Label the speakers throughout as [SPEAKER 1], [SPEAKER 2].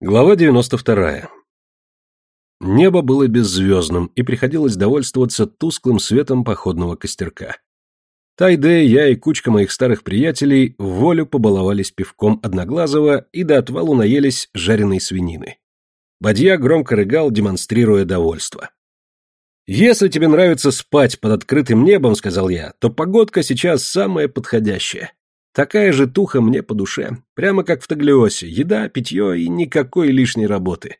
[SPEAKER 1] Глава 92. Небо было беззвездным, и приходилось довольствоваться тусклым светом походного костерка. Тайде, я и кучка моих старых приятелей в волю побаловались пивком Одноглазого и до отвалу наелись жареной свинины. Бадья громко рыгал, демонстрируя довольство. «Если тебе нравится спать под открытым небом, — сказал я, — то погодка сейчас самая подходящая. Такая же туха мне по душе. Прямо как в Таглиосе. Еда, питье и никакой лишней работы.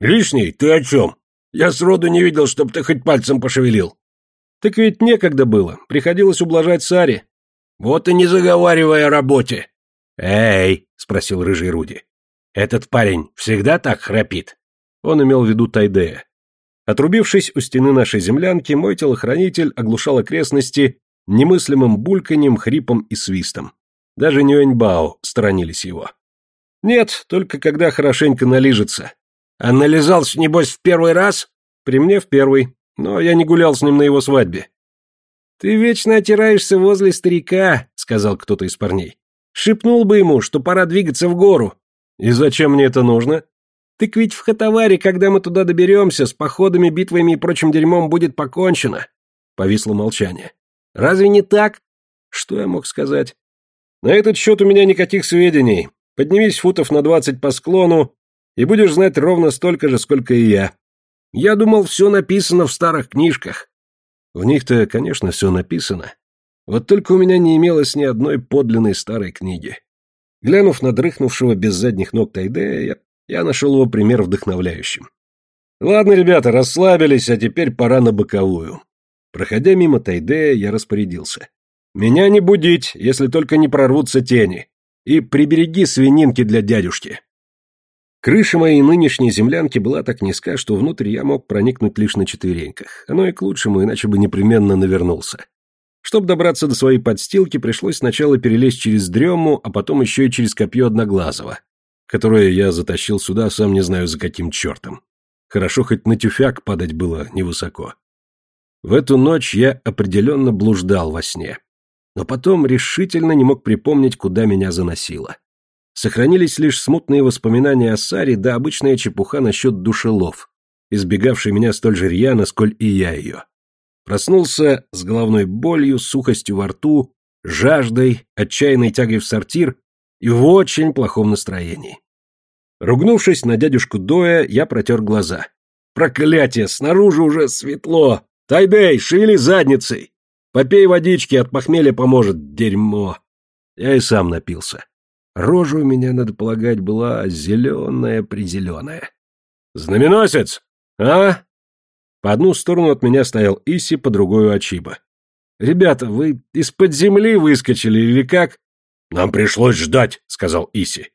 [SPEAKER 2] Лишний? Ты о чем? Я сроду не видел, чтоб ты хоть пальцем пошевелил.
[SPEAKER 1] Так ведь некогда было. Приходилось ублажать Сари.
[SPEAKER 2] Вот и не заговаривай о работе.
[SPEAKER 1] Эй, спросил рыжий Руди. Этот парень всегда так храпит? Он имел в виду Тайдея. Отрубившись у стены нашей землянки, мой телохранитель оглушал окрестности немыслимым бульканьем, хрипом и свистом. Даже Нюэньбао сторонились его. Нет, только когда хорошенько налижется.
[SPEAKER 2] А нализался, небось, в первый раз?
[SPEAKER 1] При мне в первый, но я не гулял с ним на его свадьбе.
[SPEAKER 3] «Ты вечно отираешься возле старика», — сказал кто-то из парней. «Шепнул бы ему, что пора двигаться в гору».
[SPEAKER 1] «И зачем мне это нужно?»
[SPEAKER 3] «Так ведь в Хатаваре, когда мы туда доберемся, с походами, битвами и прочим дерьмом будет покончено».
[SPEAKER 1] Повисло молчание.
[SPEAKER 3] «Разве не так?»
[SPEAKER 1] Что я мог сказать? На этот счет у меня никаких сведений. Поднимись футов на двадцать по склону, и будешь знать ровно столько же, сколько и я.
[SPEAKER 3] Я думал, все написано в старых книжках.
[SPEAKER 1] В них-то, конечно, все написано. Вот только у меня не имелось ни одной подлинной старой книги. Глянув на дрыхнувшего без задних ног Тайдея, я, я нашел его пример вдохновляющим. Ладно, ребята, расслабились, а теперь пора на боковую. Проходя мимо Тайдея, я распорядился. Меня не будить, если только не прорвутся тени. И прибереги свининки для дядюшки. Крыша моей нынешней землянки была так низка, что внутрь я мог проникнуть лишь на четвереньках. Оно и к лучшему, иначе бы непременно навернулся. Чтобы добраться до своей подстилки, пришлось сначала перелезть через дрему, а потом еще и через копье Одноглазого, которое я затащил сюда, сам не знаю за каким чертом. Хорошо, хоть на тюфяк падать было невысоко. В эту ночь я определенно блуждал во сне но потом решительно не мог припомнить, куда меня заносило. Сохранились лишь смутные воспоминания о Саре да обычная чепуха насчет душелов, избегавшей меня столь же рьяно, сколь и я ее. Проснулся с головной болью, сухостью во рту, жаждой, отчаянной тягой в сортир и в очень плохом настроении. Ругнувшись на дядюшку Доя, я протер глаза. «Проклятие! Снаружи уже светло! Тайбей, шевели задницей!» Попей водички, от похмелья поможет, дерьмо. Я и сам напился. Рожа у меня, надо полагать, была зеленая-призеленая. «Знаменосец! А?» По одну сторону от меня стоял Иси, по другую Ачиба. «Ребята, вы из-под земли выскочили или как?»
[SPEAKER 2] «Нам пришлось ждать», — сказал Иси.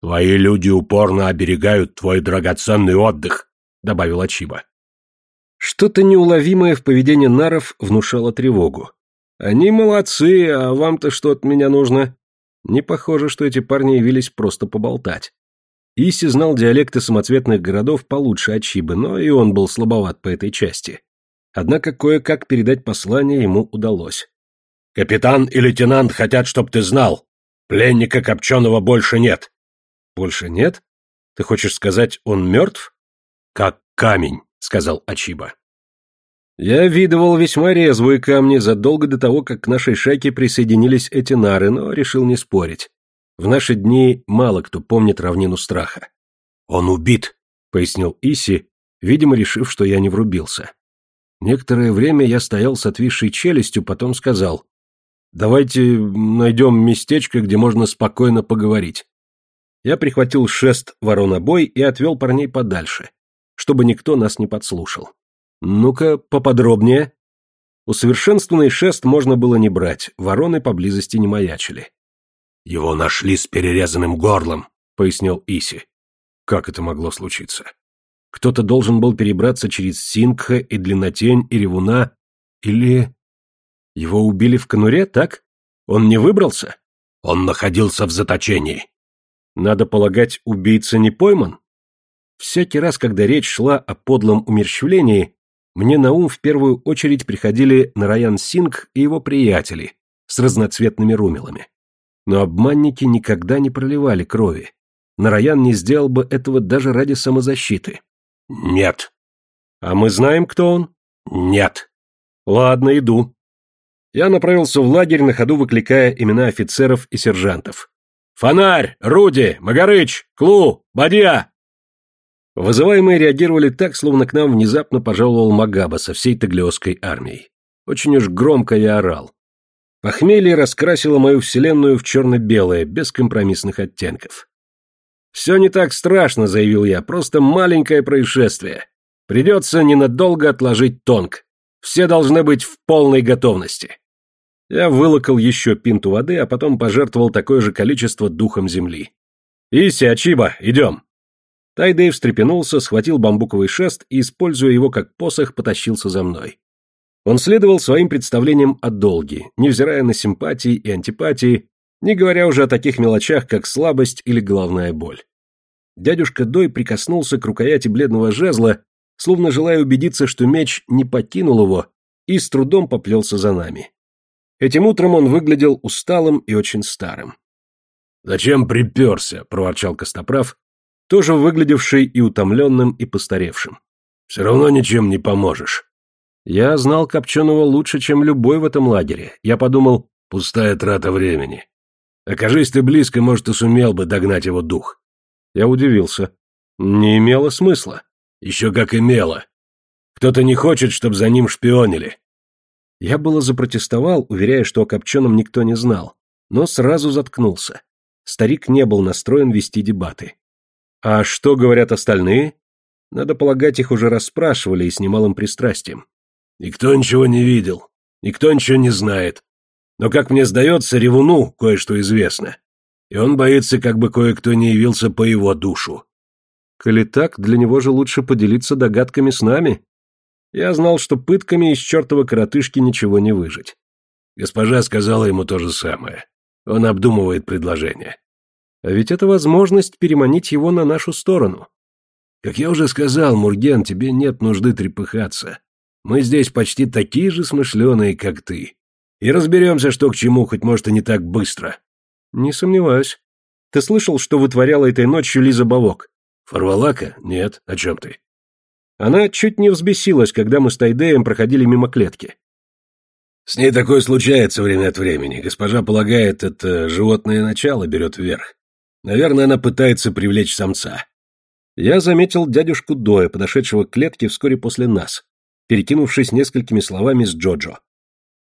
[SPEAKER 2] «Твои люди упорно оберегают твой драгоценный отдых», — добавил Ачиба.
[SPEAKER 1] Что-то неуловимое в поведении наров внушало тревогу. Они молодцы, а вам-то что от меня нужно? Не похоже, что эти парни явились просто поболтать. Иси знал диалекты самоцветных городов получше Ачибы, но и он был слабоват по этой части. Однако кое-как передать послание ему удалось.
[SPEAKER 2] «Капитан и лейтенант хотят, чтоб ты знал. Пленника Копченого больше нет».
[SPEAKER 1] «Больше нет? Ты хочешь сказать, он мертв?»
[SPEAKER 2] «Как камень». — сказал Ачиба.
[SPEAKER 1] Я видывал весьма резвые камни задолго до того, как к нашей шайке присоединились эти нары, но решил не спорить. В наши дни мало кто помнит равнину страха.
[SPEAKER 2] «Он убит», — пояснил Иси, видимо, решив, что я не врубился.
[SPEAKER 1] Некоторое время я стоял с отвисшей челюстью, потом сказал, «Давайте найдем местечко, где можно спокойно поговорить». Я прихватил шест воронобой и отвел парней подальше чтобы никто нас не подслушал. Ну-ка, поподробнее. Усовершенствованный шест можно было не брать, вороны поблизости не маячили.
[SPEAKER 2] «Его нашли с перерезанным горлом», — пояснил Иси.
[SPEAKER 1] Как это могло случиться? Кто-то должен был перебраться через Сингха и Длиннотень и Ревуна, или... Его убили в конуре, так? Он не выбрался?
[SPEAKER 2] Он находился в заточении.
[SPEAKER 1] Надо полагать, убийца не пойман? Всякий раз, когда речь шла о подлом умерщвлении, мне на ум в первую очередь приходили Нараян Синг и его приятели с разноцветными румелами. Но обманники никогда не проливали крови. Нараян не сделал бы этого даже ради самозащиты.
[SPEAKER 2] Нет.
[SPEAKER 1] А мы знаем, кто он?
[SPEAKER 2] Нет.
[SPEAKER 1] Ладно, иду. Я направился в лагерь, на ходу выкликая имена офицеров и сержантов. «Фонарь! Руди! Магарыч! Клу! Бадья!» Вызываемые реагировали так, словно к нам внезапно пожаловал Магаба со всей таглиосской армией. Очень уж громко я орал. Похмелье раскрасило мою вселенную в черно-белое, без компромиссных оттенков. «Все не так страшно», — заявил я, — «просто маленькое происшествие. Придется ненадолго отложить тонк. Все должны быть в полной готовности». Я вылокал еще пинту воды, а потом пожертвовал такое же количество духом земли. «Иси, Ачиба, идем!» Тайдей встрепенулся, схватил бамбуковый шест и, используя его как посох, потащился за мной. Он следовал своим представлениям о долге, невзирая на симпатии и антипатии, не говоря уже о таких мелочах, как слабость или головная боль. Дядюшка Дой прикоснулся к рукояти бледного жезла, словно желая убедиться, что меч не покинул его, и с трудом поплелся за нами. Этим утром он выглядел усталым и очень старым.
[SPEAKER 2] «Зачем приперся?» — проворчал Костоправ,
[SPEAKER 1] тоже выглядевший и утомленным, и постаревшим.
[SPEAKER 2] «Все равно ничем не поможешь».
[SPEAKER 1] Я знал Копченого лучше, чем любой в этом лагере. Я подумал,
[SPEAKER 2] пустая трата времени. Окажись ты близко, может, и сумел бы догнать его дух.
[SPEAKER 1] Я удивился. Не имело смысла.
[SPEAKER 2] Еще как имело. Кто-то не хочет, чтобы за ним шпионили.
[SPEAKER 1] Я было запротестовал, уверяя, что о Копченом никто не знал, но сразу заткнулся. Старик не был настроен вести дебаты. А что говорят остальные? Надо полагать, их уже расспрашивали и с немалым пристрастием.
[SPEAKER 2] Никто ничего не видел, никто ничего не знает. Но, как мне сдается, Ревуну кое-что известно. И он боится, как бы кое-кто не явился по его душу.
[SPEAKER 1] Коли так, для него же лучше поделиться догадками с нами. Я знал, что пытками из чертова коротышки ничего не выжить.
[SPEAKER 2] Госпожа сказала ему то же самое. Он обдумывает предложение.
[SPEAKER 1] А ведь это возможность переманить его на нашу сторону.
[SPEAKER 2] Как я уже сказал, Мурген, тебе нет нужды трепыхаться. Мы здесь почти такие же смышленые, как ты. И разберемся, что к чему, хоть может и не так быстро.
[SPEAKER 1] Не сомневаюсь. Ты слышал, что вытворяла этой ночью Лиза Бавок?
[SPEAKER 2] Фарвалака? Нет. О чем ты?
[SPEAKER 1] Она чуть не взбесилась, когда мы с Тайдеем проходили мимо клетки.
[SPEAKER 2] С ней такое случается время от времени. Госпожа полагает, это животное начало берет вверх. Наверное, она пытается привлечь самца.
[SPEAKER 1] Я заметил дядюшку Доя, подошедшего к клетке вскоре после нас, перекинувшись несколькими словами с Джоджо.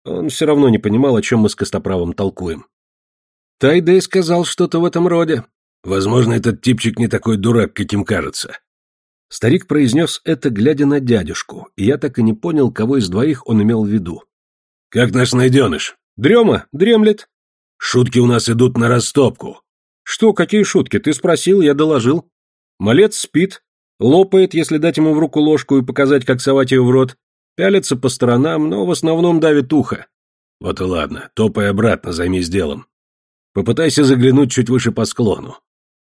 [SPEAKER 1] Он все равно не понимал, о чем мы с Костоправом толкуем. Тайдей сказал что-то в этом роде.
[SPEAKER 2] Возможно, этот типчик не такой дурак, каким кажется.
[SPEAKER 1] Старик произнес это, глядя на дядюшку, и я так и не понял, кого из двоих он имел в виду.
[SPEAKER 2] «Как наш найденыш?»
[SPEAKER 1] «Дрема, дремлет».
[SPEAKER 2] «Шутки у нас идут на растопку».
[SPEAKER 1] «Что, какие шутки? Ты спросил, я доложил». «Малец спит, лопает, если дать ему в руку ложку и показать, как совать ее в рот, пялится по сторонам, но в основном давит ухо».
[SPEAKER 2] «Вот и ладно, топай обратно, займись делом. Попытайся заглянуть чуть выше по склону.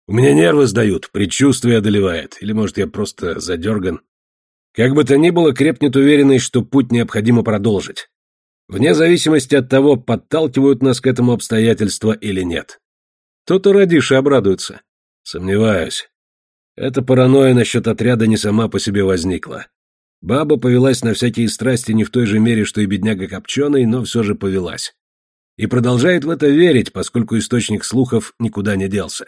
[SPEAKER 2] У меня нервы сдают, предчувствие одолевает, или, может, я просто задерган. Как бы то ни было, крепнет уверенность, что путь необходимо продолжить. Вне зависимости от того, подталкивают нас к этому обстоятельства или нет.
[SPEAKER 1] То-то Радиша обрадуется.
[SPEAKER 2] Сомневаюсь. Эта паранойя насчет отряда не сама по себе возникла. Баба повелась на всякие страсти не в той же мере, что и бедняга Копченый, но все же повелась. И продолжает в это верить, поскольку источник слухов никуда не делся.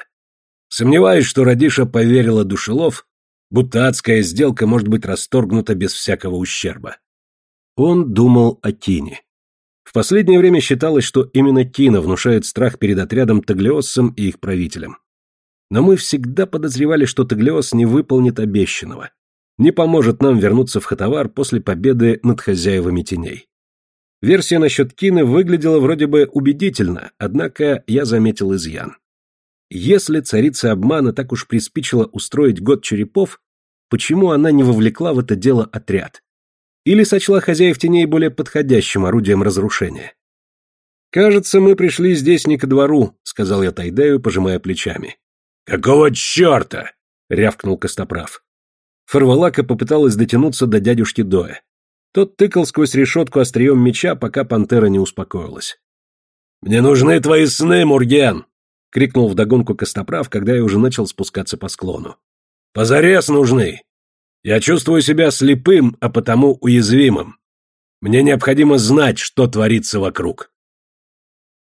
[SPEAKER 2] Сомневаюсь, что Радиша поверила Душелов, будто адская сделка может быть расторгнута без всякого ущерба.
[SPEAKER 1] Он думал о Тине. В последнее время считалось, что именно Тина внушает страх перед отрядом Таглиоссом и их правителем. Но мы всегда подозревали, что Таглиос не выполнит обещанного, не поможет нам вернуться в Хатавар после победы над хозяевами теней. Версия насчет Кины выглядела вроде бы убедительно, однако я заметил изъян. Если царица обмана так уж приспичила устроить год черепов, почему она не вовлекла в это дело отряд? Или сочла хозяев теней более подходящим орудием разрушения? «Кажется, мы пришли здесь не ко двору», — сказал я Тайдею, пожимая плечами.
[SPEAKER 2] «Какого черта?» — рявкнул Костоправ.
[SPEAKER 1] Фарвалака попыталась дотянуться до дядюшки Доя. Тот тыкал сквозь решетку острием меча, пока пантера не успокоилась.
[SPEAKER 2] «Мне нужны твои сны, Мурген!»
[SPEAKER 1] крикнул вдогонку Костоправ, когда я уже начал спускаться по склону. Позарез нужны. Я чувствую себя слепым, а потому уязвимым. Мне необходимо знать, что творится вокруг.